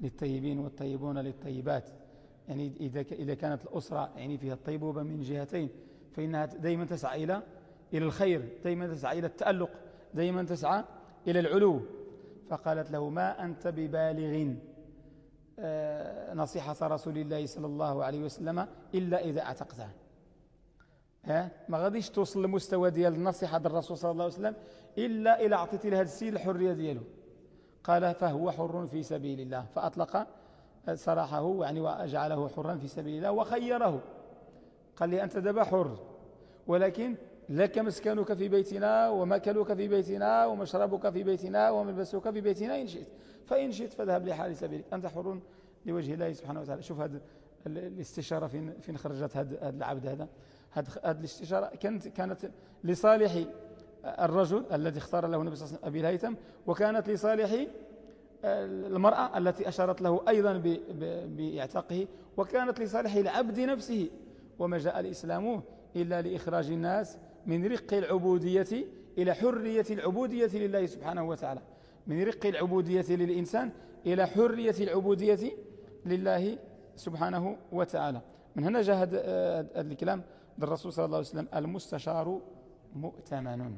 للطيبين والطيبون للطيبات. يعني إذا كانت الأسرة يعني فيها الطيبوبة من جهتين فإنها دائما تسعى إلى إلى الخير دائما تسعى إلى التألق دائما تسعى إلى العلو. فقالت له ما أنت ببالغ؟ آه، نصيحة رسول الله صلى الله عليه وسلم إلا إذا أعتقتها. ها؟ ما غاديش توصل لمستوى ديال النصيحة الرسول صلى الله عليه وسلم إلا إذا أعطيت لهذا السيد الحرية دياله قال فهو حر في سبيل الله فأطلق سراحه يعني وجعله حرا في سبيل الله وخيره. قال لي أنت دابا حر ولكن لك مسكنك في بيتنا ومكلك في بيتنا ومشربك في بيتنا وملبسك في بيتنا إن شئت. فإن شئت فذهب لحال سبيلك. أنت حر لوجه الله سبحانه وتعالى. شوف هذا الاستشارة فين, فين خرجت هذا العبد هذا. هذه الاستشارة كانت, كانت لصالح الرجل الذي اختار له النبي صلى الله عليه وسلم أبي الهيثم وكانت لصالح المرأة التي أشارت له أيضا بإعتاقه وكانت لصالح العبد نفسه. وما جاء الإسلام إلا لإخراج الناس من رق العبودية إلى حرية العبودية لله سبحانه وتعالى. من رق العبودية للإنسان إلى حرية العبودية لله سبحانه وتعالى. من هنا جاء هذا الكلام. للرسول صلى الله عليه وسلم المستشار مؤتمن.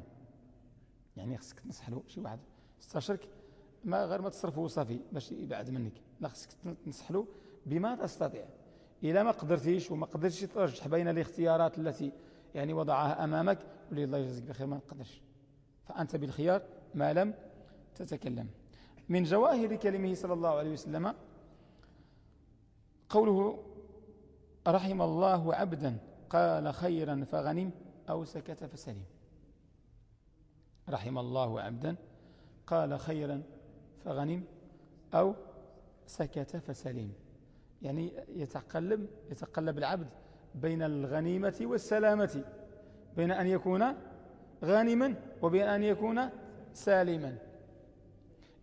يعني خصك تنصح له شي واحد. استشرك ما غير ما تصرفه صافي باش يبعد منك. لا خصك تنصح له بما تستطيع. إذا ما قدرتيش وما قدرتش ترجح بين الاختيارات التي يعني وضعها أمامك ولي الله يجزيك بخير ما نقدرش. فأنت بالخيار ما لم تتكلم. من جواهر كلمه صلى الله عليه وسلم قوله رحم الله عبدا قال خيرا فغنم أو سكت فسلم. رحم الله عبدا قال خيرا فغنم أو سكت فسلم. يعني يتقلب يتقلب العبد بين الغنيمة والسلامة بين أن يكون غانما وبين أن يكون سالما.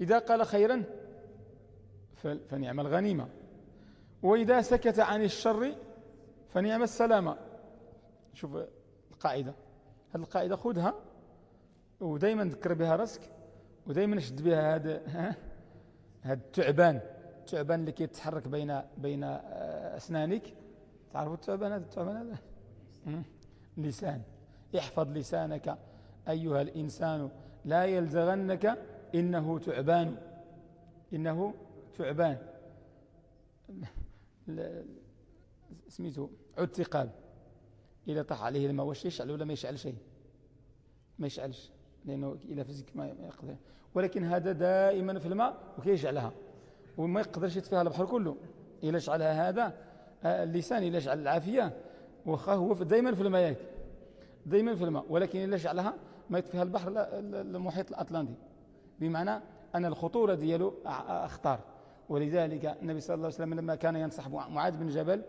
إذا قال خيرا فنعم الغنيمة. وإذا سكت عن الشر فنعم السلامة. شوف القاعدة. هذه القاعدة خذها ودايما ذكر بها راسك ودايما شد بها هذا هذا التعبان التعبان اللي كيتحرك بين بين آه، أسنانك. تعرفوا التعبان هذا؟ التعبان هذا؟ لسان احفظ لسانك أيها الإنسان لا يلزغنك إنه تعبان. إنه تعبان. سميته عتقاب إذا طاح عليه الماء واش يشعل ولا ما يشعل شيء؟ ما يشعلش. لأنه إلى فيزيك ما يقدر. ولكن هذا دائما في الماء وكيشعلها وما يقدرش يطفيها البحر كله. إلا شعلها هذا آه، اللسان إلا شعل العافية. وخا هو دائما في الماء. دائما في الماء. ولكن إلا شعلها ما يطفيها البحر المحيط الأطلنطي بمعنى أن الخطورة ديالو أخطار. ولذلك النبي صلى الله عليه وسلم لما كان ينصح معاذ بن جبل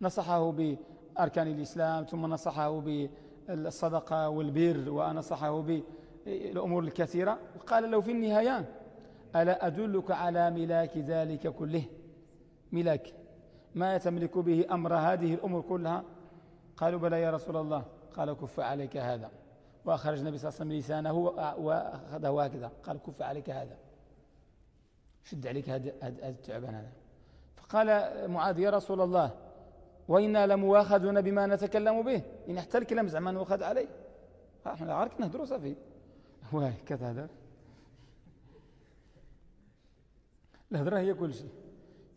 نصحه بأركان الإسلام ثم نصحه بالصدقة والبر ونصحه بالأمور الكثيرة. وقال له في النهاية ألا أدلك على ملاك ذلك كله؟ ملاك ما تملك به أمر هذه الأمور كلها؟ قالوا بلى يا رسول الله. قال كف عليك هذا. وأخرج النبي صلى الله عليه وسلم لسانه وأخذه هكذا. قال كف عليك هذا. شد عليك هذا التعبان هذا. فقال معاذ يا رسول الله وإنا لمواخذون بما نتكلم به. إن حتى الكلام زعما نؤخذ عليه إحنا عارف نهدروا صافي هو كذا الهضرة هي كل شيء.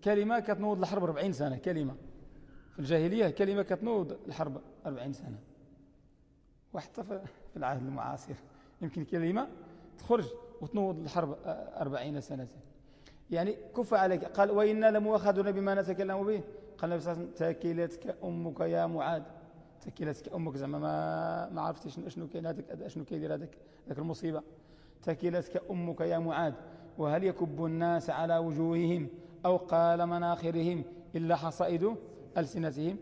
كلمة كتنوض الحرب 40 سنة كلمة. في الجاهلية كلمة كتنوض الحرب 40 سنة. وحتى في العهد المعاصر. يمكن كلمة تخرج وتنوض الحرب 40 سنة. يعني كف عليك. قال وإنا لمؤاخذون بما نتكلم به. قال النبي صلى الله عليه وسلم تاكلتك أمك يا معاذ. تاكلتك أمك زعما ما ما عرفتش شنو كاين هذاك شنو كيدير هذاك ذاك المصيبة. تاكلتك أمك يا معاذ وهل يكب الناس على وجوههم أو قال مناخرهم إلا حصائد ألسنتهم؟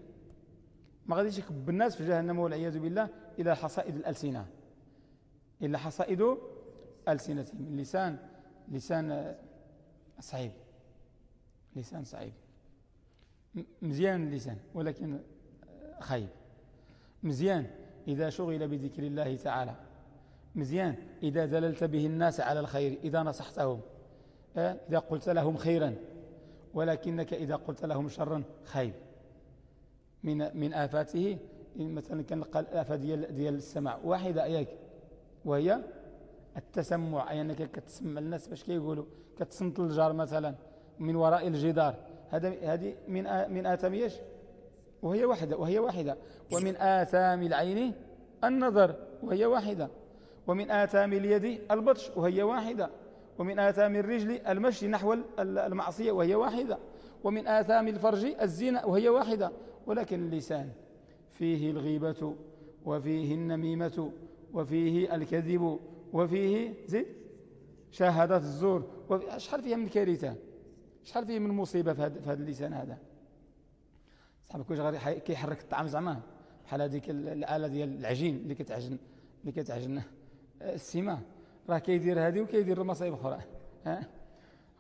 ما غاديش يكب الناس في جهنم والعياذ بالله إلى حصائد الألسنة. إلا حصائد ألسنتهم. اللسان لسان صعيب. لسان صعيب. مزيان اللسان ولكن خيب مزيان إذا شغل بذكر الله تعالى. مزيان إذا دللت به الناس على الخير إذا نصحتهم. إذا قلت لهم خيرا. ولكنك إذا قلت لهم شرا خيب من من آفاته مثلا كان الآفة ديال, ديال السمع واحدة أياك. وهي التسمع. أي أنك كتسمع الناس باش كيقولوا. كتصمت الجار مثلا من وراء الجدار. هذه من من آثام إيش؟ وهي واحدة وهي واحدة. ومن آثام العين النظر وهي واحدة. ومن آثام اليد البطش وهي واحدة. ومن آثام الرجل المشي نحو المعصية وهي واحدة. ومن آثام الفرج الزنا وهي واحدة. ولكن اللسان فيه الغيبة وفيه النميمة وفيه الكذب وفيه زيد شهادة الزور. شحال فيها من كارثة؟ شحال فيه من مصيبة في هذا اللسان هذا؟ صاحبك واش غادي كيحرك الطعام زعما؟ بحال هذيك الآلة ديال العجين اللي كتعجن اللي كتعجن السماء راه كيدير هذه وكيدير المصايب أخرى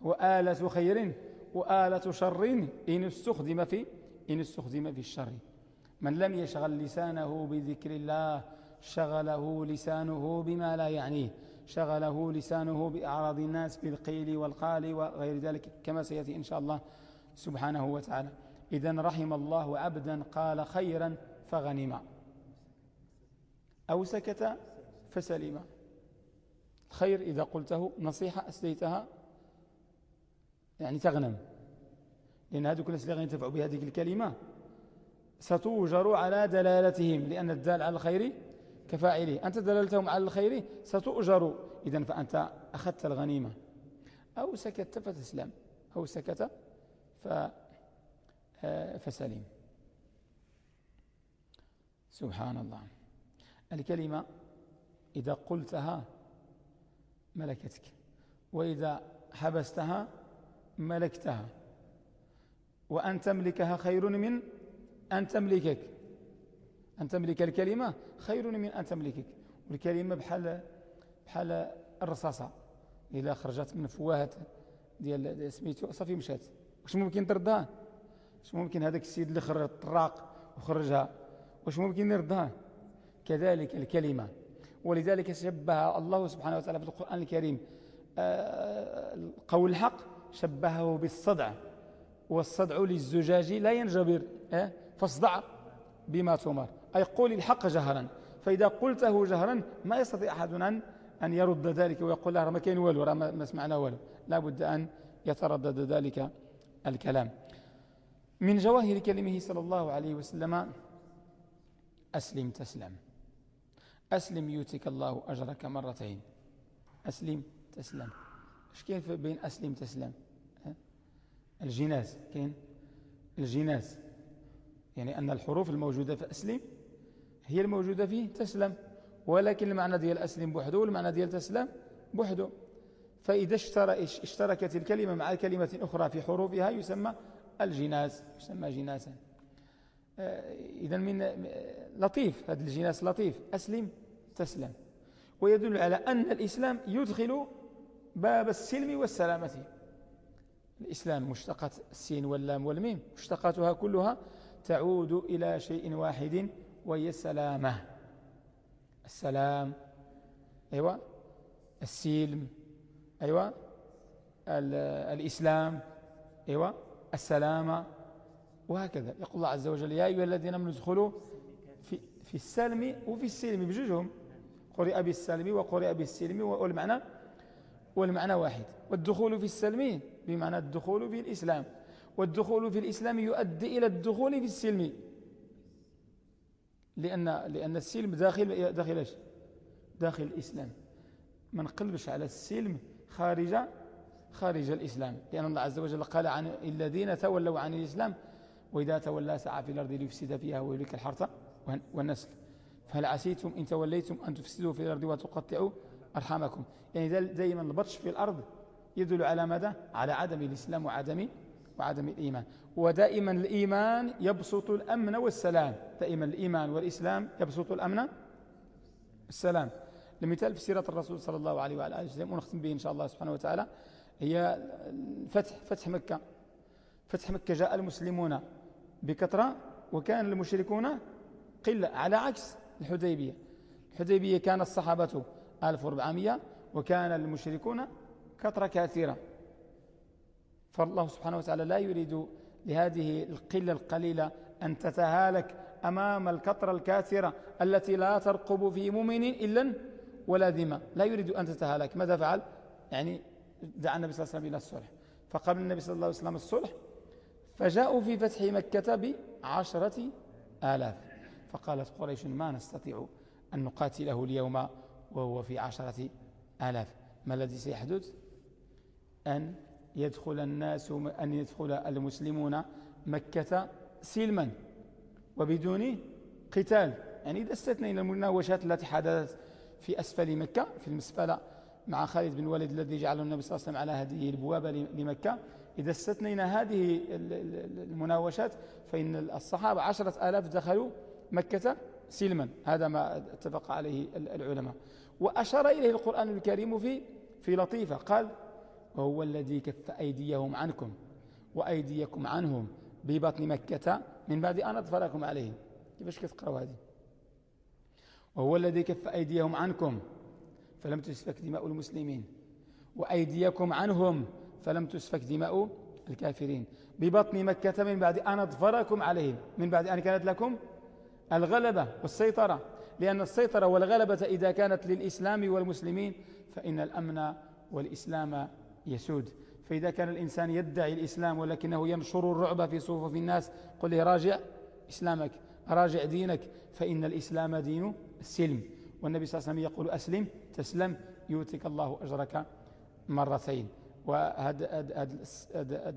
وآلة خير وآلة شر إن استخدم في إن استخدم في الشر. من لم يشغل لسانه بذكر الله شغله لسانه بما لا يعنيه. شغله لسانه بأعراض الناس بالقيل والقال وغير ذلك كما سيأتي إن شاء الله سبحانه وتعالى. إذا رحم الله عبدا قال خيرا فغنم أو سكت فسلم الخير إذا قلته نصيحة أسليتها يعني تغنم. لأن هذوك الناس اللي ينتفعوا بهذه الكلمة ستوجر على دلالتهم لأن الدال على الخير كفاعله أنت دللتهم على الخير ستؤجر. إذا فأنت أخذت الغنيمة. أو سكت فتسلم. أو سكت ف آه، فسلم. سبحان الله. الكلمة إذا قلتها ملكتك وإذا حبستها ملكتها. وأن تملكها خير من أن تملكك. أن تملك الكلمة خير من أن تملكك. والكلمة بحال بحال الرصاصة. إذا خرجت من فواهة ديال سميتو صافي مشات. واش ممكن تردها؟ واش ممكن هذاك السيد اللي خرج الطراق وخرجها؟ واش ممكن يردها كذلك الكلمة. ولذلك شبه الله سبحانه وتعالى في القرآن الكريم آه، قول الحق شبهه بالصدع. والصدع للزجاج لا ينجبر آه، فاصدع بما تمر. أي قول الحق جهرا. فإذا قلته جهرا ما يستطيع أحد أن يرد ذلك ويقول له ما كان والو ما سمعنا والو. لا بد أن يتردد ذلك الكلام. من جواهر كلمه صلى الله عليه وسلم أسلم تسلم. أسلم يؤتك الله أجرك مرتين. أسلم تسلم. إيش كاين بين أسلم تسلم؟ الجناس كاين؟ الجناس يعني أن الحروف الموجودة في أسلم هي الموجودة فيه تسلم. ولكن المعنى ديال أسلم بوحده والمعنى ديال تسلم بوحده. فإذا اشتركت الكلمة مع كلمة أخرى في حروفها يسمى الجناس يسمى جناسا. آه، إذا من لطيف. هذا الجناس لطيف. أسلم تسلم. ويدل على أن الإسلام يدخل باب السلم والسلامة. الإسلام مشتقات السين واللام والميم. مشتقاتها كلها تعود إلى شيء واحد وهي السلامة. السلام أيوة. السلم أيوة. الإسلام أيوة. السلامة وهكذا. يقول الله عز وجل يا أيها الذين آمنوا ادخلوا في, في السلم وفي السلم بجوجهم. قرئ بالسلم وقرئ بالسلم والمعنى والمعنى واحد. والدخول في السلم بمعنى الدخول في الإسلام. والدخول في الإسلام يؤدي إلى الدخول في السلم. لأن, لأن السلم داخل داخل إيش؟ داخل الإسلام. ما نقلبش على السلم خارج خارج الإسلام. لأن الله عز وجل قال عن الذين تولوا عن الإسلام وإذا تولى سعى في الأرض ليفسد فيها ويلك الحرث والنسل. فهل عسيتم إن توليتم أن تفسدوا في الأرض وتقطعوا أرحامكم؟ يعني دائما البطش في الأرض يدل على ماذا؟ على عدم الإسلام وعدم وعدم الإيمان. ودائما الإيمان يبسط الأمن والسلام. دائما الإيمان والإسلام يبسط الأمن السلام المثال في سيرة الرسول صلى الله عليه وعلى آله وسلم ونختم به إن شاء الله سبحانه وتعالى هي فتح فتح مكة. فتح مكة جاء المسلمون بكثرة وكان المشركون قلة على عكس الحديبية. الحديبية كان الصحابة 1400 وكان المشركون كثرة كثيرة. فالله سبحانه وتعالى لا يريد لهذه القلة القليلة أن تتهالك أمام الكثرة الكاثرة التي لا ترقب في مؤمن إلا ولا ذمة. لا يريد أن تتهالك. ماذا فعل؟ يعني دعا النبي صلى الله عليه وسلم إلى الصلح. فقال النبي صلى الله عليه وسلم الصلح فجاءوا في فتح مكة بعشرة آلاف. فقالت قريش ما نستطيع أن نقاتله اليوم وهو في عشرة آلاف. ما الذي سيحدث؟ أن يدخل الناس أن يدخل المسلمون مكة سلما وبدون قتال. يعني إذا استثنينا المناوشات التي حدثت في أسفل مكة في المسفلة مع خالد بن وليد الذي جعله النبي صلى الله عليه وسلم على هذه البوابة لمكة. إذا استثنينا هذه المناوشات فإن الصحابة عشرة آلاف دخلوا مكة سلما. هذا ما اتفق عليه العلماء. وأشار إليه القرآن الكريم في في لطيفة. قال وهو الذي كف أيديهم عنكم وأيديكم عنهم ببطن مكة من بعد أن أطفركم عليهم. كيفاش كتقرأوا هذه؟ وهو الذي كف أيديهم عنكم فلم تسفك دماء المسلمين وأيديكم عنهم فلم تسفك دماء الكافرين ببطن مكة من بعد أن أظفركم عليهم من بعد أن كانت لكم الغلبة والسيطرة. لأن السيطرة والغلبة إذا كانت للإسلام والمسلمين فإن الأمن والإسلام يسود. فإذا كان الإنسان يدعي الإسلام ولكنه ينشر الرعب في صفوف الناس قل له راجع إسلامك راجع دينك. فإن الإسلام دين السلم. والنبي صلى الله عليه وسلم يقول أسلم تسلم يؤتك الله أجرك مرتين. وهذا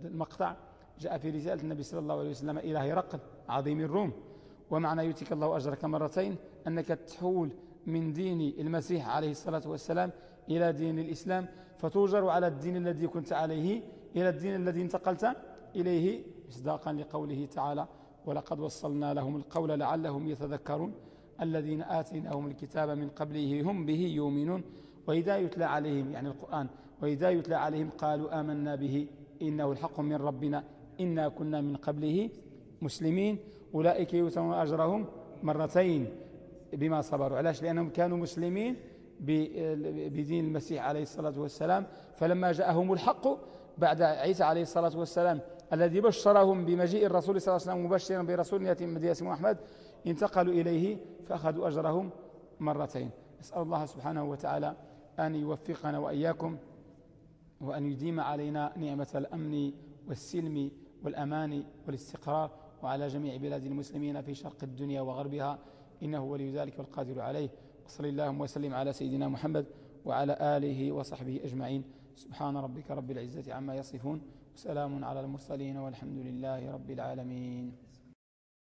المقطع جاء في رسالة النبي صلى الله عليه وسلم إلى هرقل عظيم الروم. ومعنى يؤتك الله أجرك مرتين أنك تحول من دين المسيح عليه الصلاة والسلام إلى دين الإسلام. فتوجر على الدين الذي كنت عليه إلى الدين الذي انتقلت إليه مصداقا لقوله تعالى ولقد وصلنا لهم القول لعلهم يتذكرون. الذين آتيناهم الكتاب من قبله هم به يؤمنون. وإذا يتلى عليهم يعني القرآن وإذا يتلى عليهم قالوا آمنا به إنه الحق من ربنا إنا كنا من قبله مسلمين. أولئك يؤتون أجرهم مرتين بما صبروا. علاش؟ لأنهم كانوا مسلمين بدين المسيح عليه الصلاة والسلام فلما جاءهم الحق بعد عيسى عليه الصلاة والسلام الذي بشرهم بمجيء الرسول صلى الله عليه وسلم مبشرا برسول يأتي من مدينة محمد انتقلوا إليه فأخذوا أجرهم مرتين. نسأل الله سبحانه وتعالى أن يوفقنا وإياكم وأن يديم علينا نعمة الأمن والسلم والأمان والاستقرار وعلى جميع بلاد المسلمين في شرق الدنيا وغربها إنه ولي ذلك والقادر عليه. وصلى اللهم وسلم على سيدنا محمد وعلى آله وصحبه أجمعين. سبحان ربك رب العزة عما يصفون وسلام على المرسلين والحمد لله رب العالمين.